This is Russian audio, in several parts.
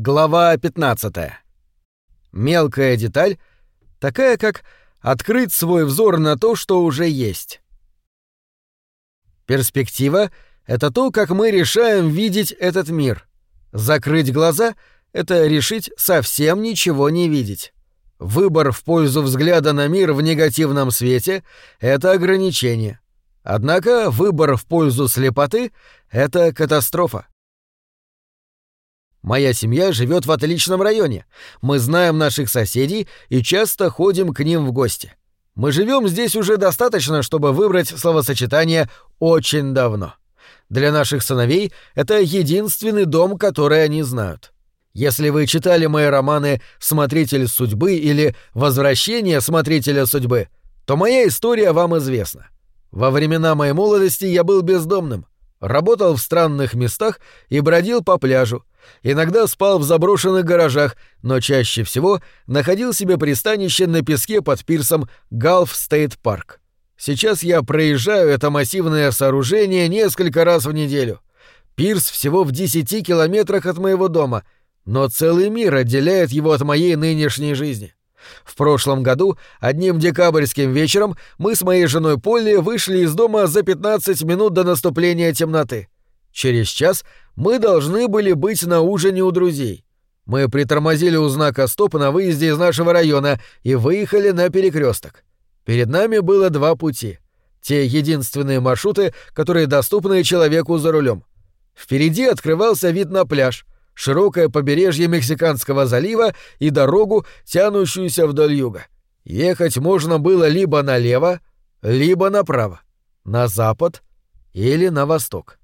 Глава 15. Мелкая деталь, такая как открыть свой взор на то, что уже есть. Перспектива — это то, как мы решаем видеть этот мир. Закрыть глаза — это решить совсем ничего не видеть. Выбор в пользу взгляда на мир в негативном свете — это ограничение. Однако выбор в пользу слепоты — это катастрофа. Моя семья живет в отличном районе. Мы знаем наших соседей и часто ходим к ним в гости. Мы живем здесь уже достаточно, чтобы выбрать словосочетание «очень давно». Для наших сыновей это единственный дом, который они знают. Если вы читали мои романы «Смотритель судьбы» или «Возвращение смотрителя судьбы», то моя история вам известна. Во времена моей молодости я был бездомным, работал в странных местах и бродил по пляжу, Иногда спал в заброшенных гаражах, но чаще всего находил себе пристанище на песке под пирсом Галф Стейт Парк. Сейчас я проезжаю это массивное сооружение несколько раз в неделю. Пирс всего в 10 километрах от моего дома, но целый мир отделяет его от моей нынешней жизни. В прошлом году, одним декабрьским вечером, мы с моей женой Полли вышли из дома за 15 минут до наступления темноты. Через час мы должны были быть на ужине у друзей. Мы притормозили у знака «Стоп» на выезде из нашего района и выехали на перекресток. Перед нами было два пути. Те единственные маршруты, которые доступны человеку за рулем. Впереди открывался вид на пляж, широкое побережье Мексиканского залива и дорогу, тянущуюся вдоль юга. Ехать можно было либо налево, либо направо, на запад или на восток.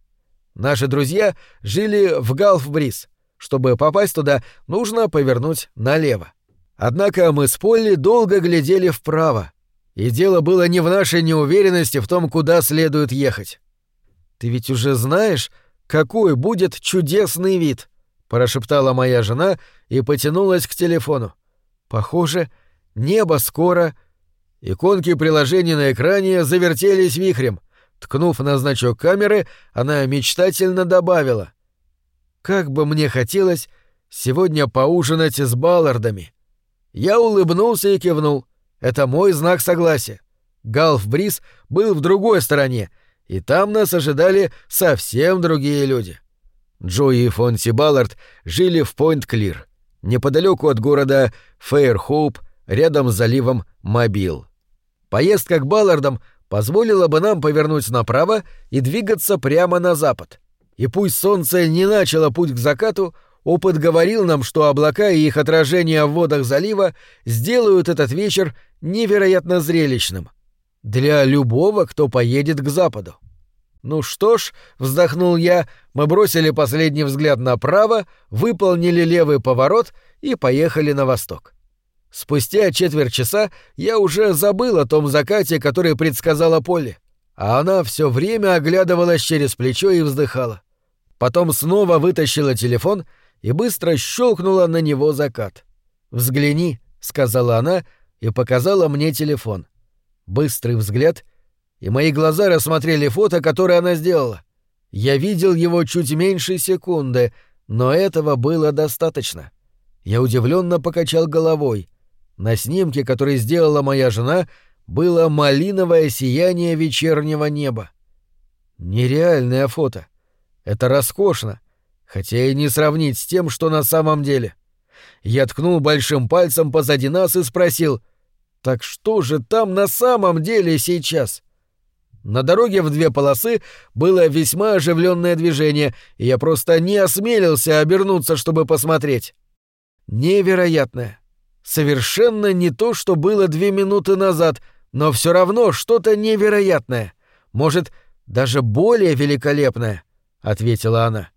Наши друзья жили в Галфбриз. Чтобы попасть туда, нужно повернуть налево. Однако мы с Полли долго глядели вправо. И дело было не в нашей неуверенности в том, куда следует ехать. «Ты ведь уже знаешь, какой будет чудесный вид», — прошептала моя жена и потянулась к телефону. «Похоже, небо скоро...» Иконки приложения на экране завертелись вихрем. Ткнув на значок камеры, она мечтательно добавила. «Как бы мне хотелось сегодня поужинать с Баллардами!» Я улыбнулся и кивнул. Это мой знак согласия. Галф Бриз был в другой стороне, и там нас ожидали совсем другие люди. Джои и Фонси Баллард жили в Пойнт-Клир, неподалеку от города Фейрхоуп, рядом с заливом Мобил. Поездка к Баллардам — позволило бы нам повернуть направо и двигаться прямо на запад. И пусть солнце не начало путь к закату, опыт говорил нам, что облака и их отражения в водах залива сделают этот вечер невероятно зрелищным. Для любого, кто поедет к западу. «Ну что ж», — вздохнул я, мы бросили последний взгляд направо, выполнили левый поворот и поехали на восток. Спустя четверть часа я уже забыл о том закате, который предсказала Полли, а она все время оглядывалась через плечо и вздыхала. Потом снова вытащила телефон и быстро щелкнула на него закат. «Взгляни», — сказала она и показала мне телефон. Быстрый взгляд, и мои глаза рассмотрели фото, которое она сделала. Я видел его чуть меньше секунды, но этого было достаточно. Я удивленно покачал головой — на снимке, который сделала моя жена, было малиновое сияние вечернего неба. Нереальное фото. Это роскошно, хотя и не сравнить с тем, что на самом деле. Я ткнул большим пальцем позади нас и спросил, «Так что же там на самом деле сейчас?» На дороге в две полосы было весьма оживленное движение, и я просто не осмелился обернуться, чтобы посмотреть. Невероятное. Совершенно не то, что было две минуты назад, но все равно что-то невероятное. Может, даже более великолепное, ответила она.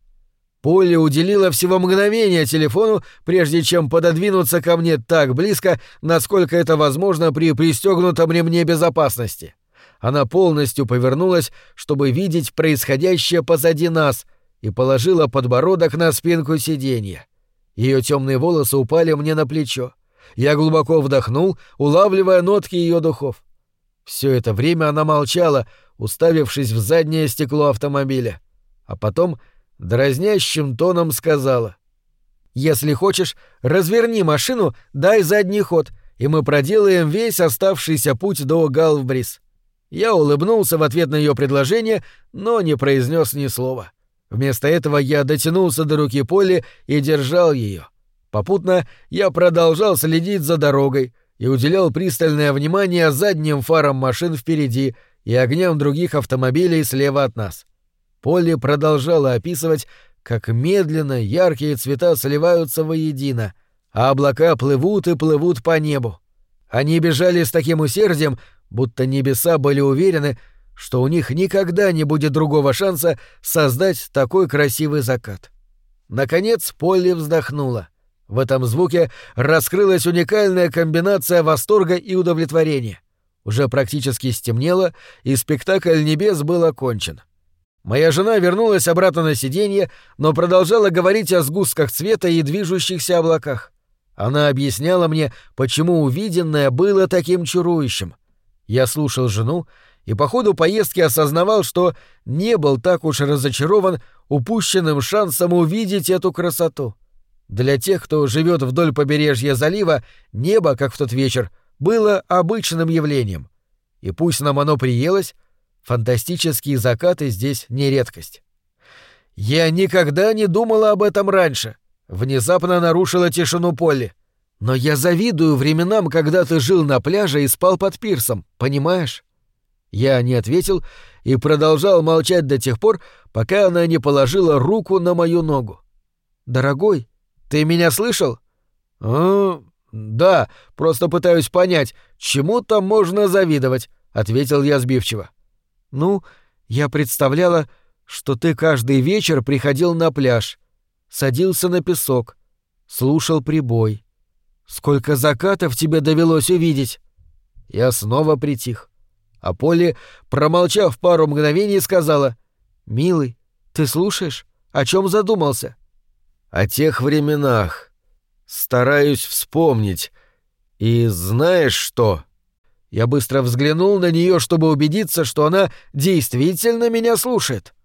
Полли уделила всего мгновение телефону, прежде чем пододвинуться ко мне так близко, насколько это возможно при пристегнутом ремне безопасности. Она полностью повернулась, чтобы видеть происходящее позади нас, и положила подбородок на спинку сиденья. Ее темные волосы упали мне на плечо. Я глубоко вдохнул, улавливая нотки ее духов. Все это время она молчала, уставившись в заднее стекло автомобиля. А потом дразнящим тоном сказала. Если хочешь, разверни машину, дай задний ход, и мы проделаем весь оставшийся путь до Галвбрис». Я улыбнулся в ответ на ее предложение, но не произнес ни слова. Вместо этого я дотянулся до руки Полли и держал ее. Попутно я продолжал следить за дорогой и уделял пристальное внимание задним фарам машин впереди и огням других автомобилей слева от нас. Полли продолжала описывать, как медленно яркие цвета сливаются воедино, а облака плывут и плывут по небу. Они бежали с таким усердием, будто небеса были уверены, что у них никогда не будет другого шанса создать такой красивый закат. Наконец Полли вздохнула. В этом звуке раскрылась уникальная комбинация восторга и удовлетворения. Уже практически стемнело, и спектакль небес был окончен. Моя жена вернулась обратно на сиденье, но продолжала говорить о сгустках цвета и движущихся облаках. Она объясняла мне, почему увиденное было таким чарующим. Я слушал жену и по ходу поездки осознавал, что не был так уж разочарован упущенным шансом увидеть эту красоту. Для тех, кто живет вдоль побережья залива, небо, как в тот вечер, было обычным явлением. И пусть нам оно приелось, фантастические закаты здесь не редкость. Я никогда не думала об этом раньше — Внезапно нарушила тишину Полли. «Но я завидую временам, когда ты жил на пляже и спал под пирсом, понимаешь?» Я не ответил и продолжал молчать до тех пор, пока она не положила руку на мою ногу. «Дорогой, ты меня слышал?» «А, да, просто пытаюсь понять, чему там можно завидовать», — ответил я сбивчиво. «Ну, я представляла, что ты каждый вечер приходил на пляж, садился на песок, слушал прибой. Сколько закатов тебе довелось увидеть? Я снова притих. А Полли, промолчав пару мгновений, сказала, «Милый, ты слушаешь? О чем задумался?» «О тех временах. Стараюсь вспомнить. И знаешь что?» Я быстро взглянул на нее, чтобы убедиться, что она действительно меня слушает.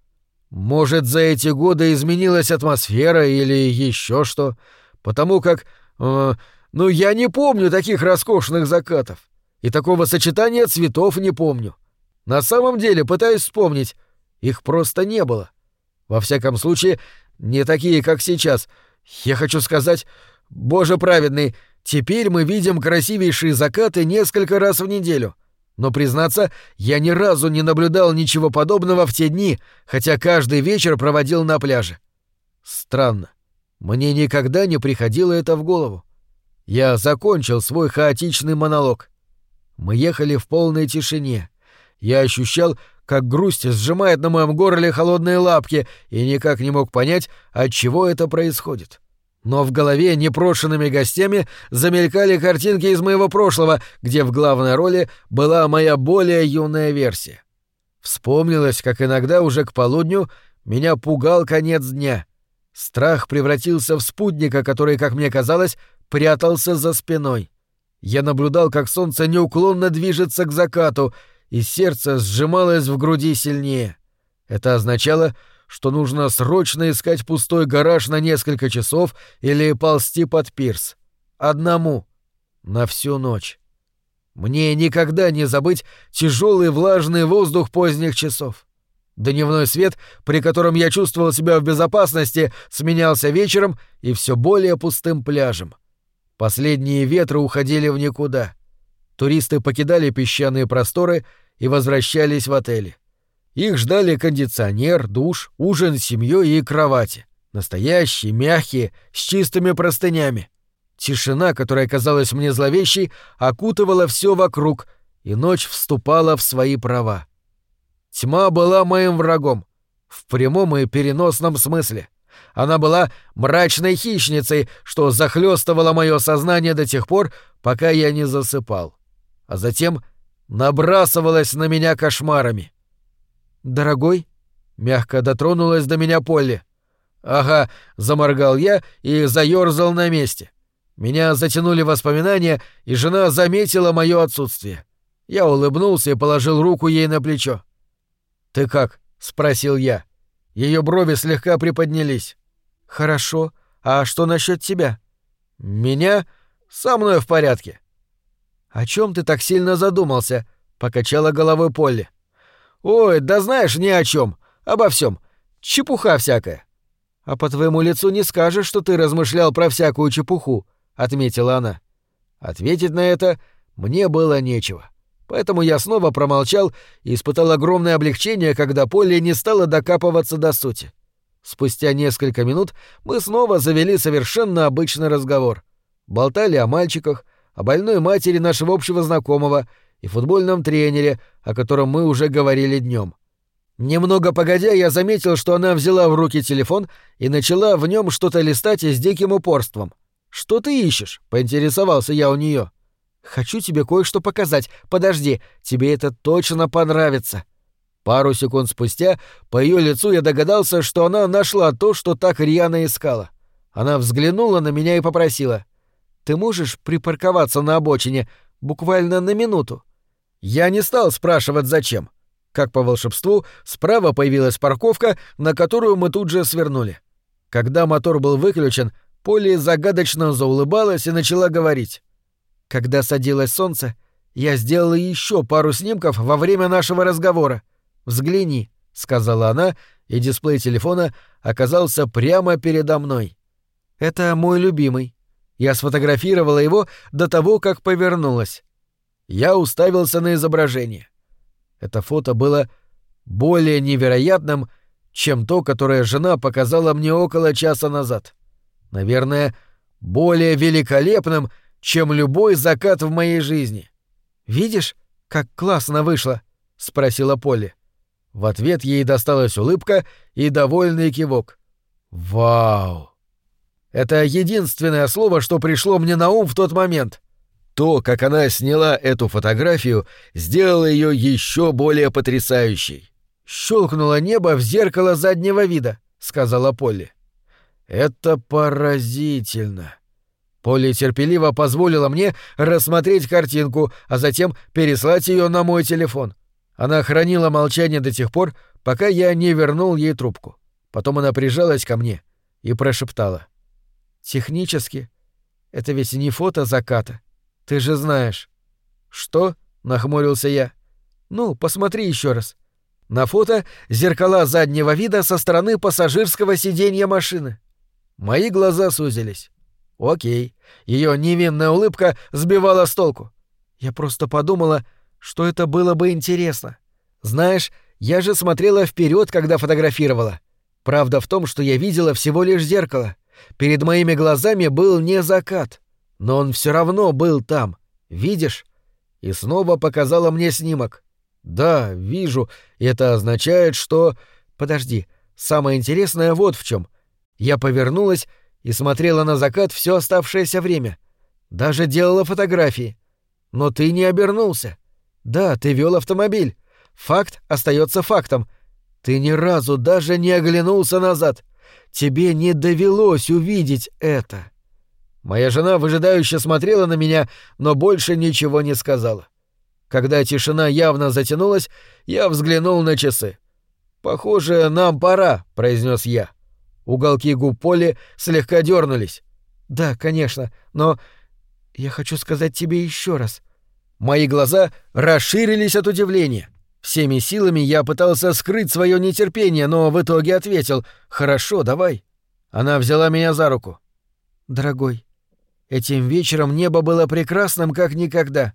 Может, за эти годы изменилась атмосфера или еще что? Потому как... Э, ну, я не помню таких роскошных закатов. И такого сочетания цветов не помню. На самом деле, пытаюсь вспомнить. Их просто не было. Во всяком случае, не такие, как сейчас. Я хочу сказать, боже праведный, теперь мы видим красивейшие закаты несколько раз в неделю. Но, признаться, я ни разу не наблюдал ничего подобного в те дни, хотя каждый вечер проводил на пляже. Странно. Мне никогда не приходило это в голову. Я закончил свой хаотичный монолог. Мы ехали в полной тишине. Я ощущал, как грусть сжимает на моем горле холодные лапки и никак не мог понять, от чего это происходит. Но в голове непрошенными гостями замелькали картинки из моего прошлого, где в главной роли была моя более юная версия. Вспомнилось, как иногда уже к полудню меня пугал конец дня. Страх превратился в спутника, который, как мне казалось, прятался за спиной. Я наблюдал, как солнце неуклонно движется к закату, и сердце сжималось в груди сильнее. Это означало, что нужно срочно искать пустой гараж на несколько часов или ползти под пирс. Одному. На всю ночь. Мне никогда не забыть тяжелый влажный воздух поздних часов. Дневной свет, при котором я чувствовал себя в безопасности, сменялся вечером и все более пустым пляжем. Последние ветры уходили в никуда. Туристы покидали песчаные просторы и возвращались в отели. Их ждали кондиционер, душ, ужин с семьей и кровати. Настоящие, мягкие, с чистыми простынями. Тишина, которая казалась мне зловещей, окутывала все вокруг, и ночь вступала в свои права. Тьма была моим врагом, в прямом и переносном смысле. Она была мрачной хищницей, что захлестывало мое сознание до тех пор, пока я не засыпал. А затем набрасывалась на меня кошмарами. «Дорогой?» — мягко дотронулась до меня Полли. «Ага», — заморгал я и заёрзал на месте. Меня затянули воспоминания, и жена заметила мое отсутствие. Я улыбнулся и положил руку ей на плечо. «Ты как?» — спросил я. Ее брови слегка приподнялись. «Хорошо. А что насчет тебя? Меня? Со мной в порядке. О чем ты так сильно задумался? покачала головой Полли. Ой, да знаешь, ни о чем, обо всем. Чепуха всякая. А по твоему лицу не скажешь, что ты размышлял про всякую чепуху, отметила она. Ответить на это мне было нечего. Поэтому я снова промолчал и испытал огромное облегчение, когда Полли не стала докапываться до сути. Спустя несколько минут мы снова завели совершенно обычный разговор. Болтали о мальчиках, о больной матери нашего общего знакомого и футбольном тренере, о котором мы уже говорили днем. Немного погодя, я заметил, что она взяла в руки телефон и начала в нем что-то листать с диким упорством. «Что ты ищешь?» — поинтересовался я у нее. «Хочу тебе кое-что показать. Подожди, тебе это точно понравится». Пару секунд спустя по ее лицу я догадался, что она нашла то, что так рьяно искала. Она взглянула на меня и попросила. «Ты можешь припарковаться на обочине буквально на минуту?» Я не стал спрашивать, зачем. Как по волшебству, справа появилась парковка, на которую мы тут же свернули. Когда мотор был выключен, Полли загадочно заулыбалась и начала говорить. Когда садилось солнце, я сделала еще пару снимков во время нашего разговора. Взгляни, сказала она, и дисплей телефона оказался прямо передо мной. Это мой любимый. Я сфотографировала его до того, как повернулась. Я уставился на изображение. Это фото было более невероятным, чем то, которое жена показала мне около часа назад. Наверное, более великолепным, чем любой закат в моей жизни. «Видишь, как классно вышло?» — спросила Полли. В ответ ей досталась улыбка и довольный кивок. «Вау!» Это единственное слово, что пришло мне на ум в тот момент. То, как она сняла эту фотографию, сделало ее еще более потрясающей. «Щелкнуло небо в зеркало заднего вида», — сказала Полли. «Это поразительно». Полли терпеливо позволила мне рассмотреть картинку, а затем переслать ее на мой телефон. Она хранила молчание до тех пор, пока я не вернул ей трубку. Потом она прижалась ко мне и прошептала. «Технически, это ведь не фото заката. Ты же знаешь». «Что?» — нахмурился я. «Ну, посмотри еще раз. На фото зеркала заднего вида со стороны пассажирского сиденья машины». Мои глаза сузились. Окей. Ее невинная улыбка сбивала с толку. Я просто подумала, что это было бы интересно. Знаешь, я же смотрела вперед, когда фотографировала. Правда в том, что я видела всего лишь зеркало. Перед моими глазами был не закат, но он все равно был там. Видишь? И снова показала мне снимок. Да, вижу. Это означает, что... Подожди. Самое интересное вот в чем. Я повернулась и смотрела на закат все оставшееся время. Даже делала фотографии. Но ты не обернулся. Да, ты вел автомобиль. Факт остается фактом. Ты ни разу даже не оглянулся назад. Тебе не довелось увидеть это. Моя жена выжидающе смотрела на меня, но больше ничего не сказала. Когда тишина явно затянулась, я взглянул на часы. «Похоже, нам пора», — произнес я. Уголки губ Поли слегка дернулись. «Да, конечно, но я хочу сказать тебе еще раз. Мои глаза расширились от удивления. Всеми силами я пытался скрыть свое нетерпение, но в итоге ответил «Хорошо, давай». Она взяла меня за руку. «Дорогой, этим вечером небо было прекрасным, как никогда.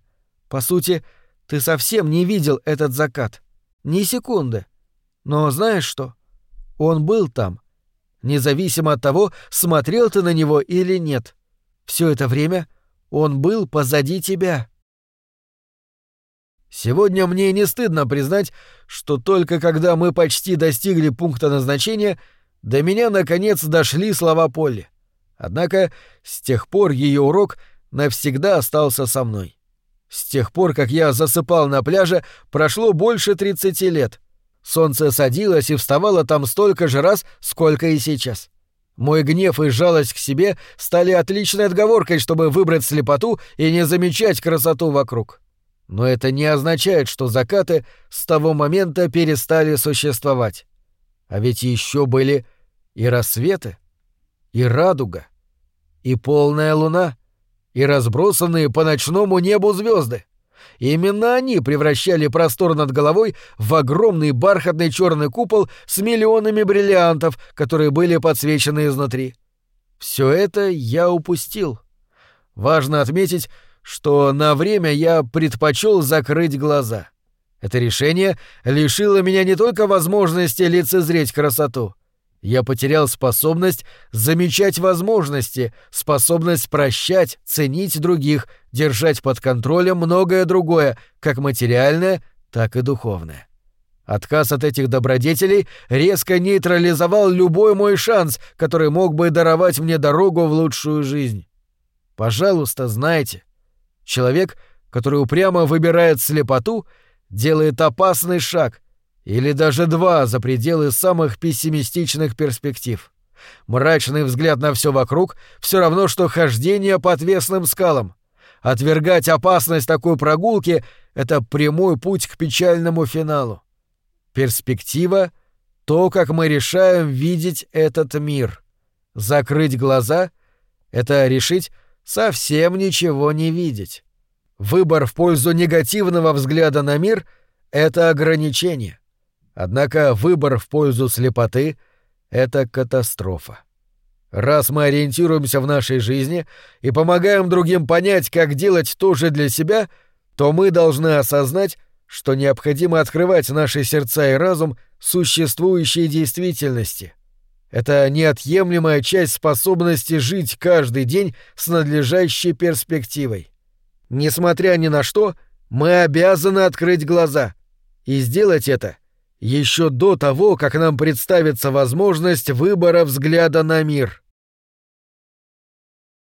По сути, ты совсем не видел этот закат. Ни секунды. Но знаешь что? Он был там. Независимо от того, смотрел ты на него или нет. Все это время он был позади тебя». Сегодня мне не стыдно признать, что только когда мы почти достигли пункта назначения, до меня наконец дошли слова Полли. Однако с тех пор ее урок навсегда остался со мной. С тех пор, как я засыпал на пляже, прошло больше 30 лет. Солнце садилось и вставало там столько же раз, сколько и сейчас. Мой гнев и жалость к себе стали отличной отговоркой, чтобы выбрать слепоту и не замечать красоту вокруг. Но это не означает, что закаты с того момента перестали существовать. А ведь еще были и рассветы. и радуга, и полная луна, и разбросанные по ночному небу звезды. Именно они превращали простор над головой в огромный бархатный черный купол с миллионами бриллиантов, которые были подсвечены изнутри. Все это я упустил. Важно отметить, что на время я предпочел закрыть глаза. Это решение лишило меня не только возможности лицезреть красоту. Я потерял способность замечать возможности, способность прощать, ценить других, держать под контролем многое другое, как материальное, так и духовное. Отказ от этих добродетелей резко нейтрализовал любой мой шанс, который мог бы даровать мне дорогу в лучшую жизнь. Пожалуйста, знайте, человек, который упрямо выбирает слепоту, делает опасный шаг — или даже два за пределы самых пессимистичных перспектив. Мрачный взгляд на все вокруг все равно, что хождение по отвесным скалам. Отвергать опасность такой прогулки — это прямой путь к печальному финалу. Перспектива — то, как мы решаем видеть этот мир. Закрыть глаза — это решить совсем ничего не видеть. Выбор в пользу негативного взгляда на мир — это ограничение. Однако выбор в пользу слепоты — это катастрофа. Раз мы ориентируемся в нашей жизни и помогаем другим понять, как делать то же для себя, то мы должны осознать, что необходимо открывать наши сердца и разум существующей действительности. Это неотъемлемая часть способности жить каждый день с надлежащей перспективой. Несмотря ни на что, мы обязаны открыть глаза. И сделать это — еще до того, как нам представится возможность выбора взгляда на мир.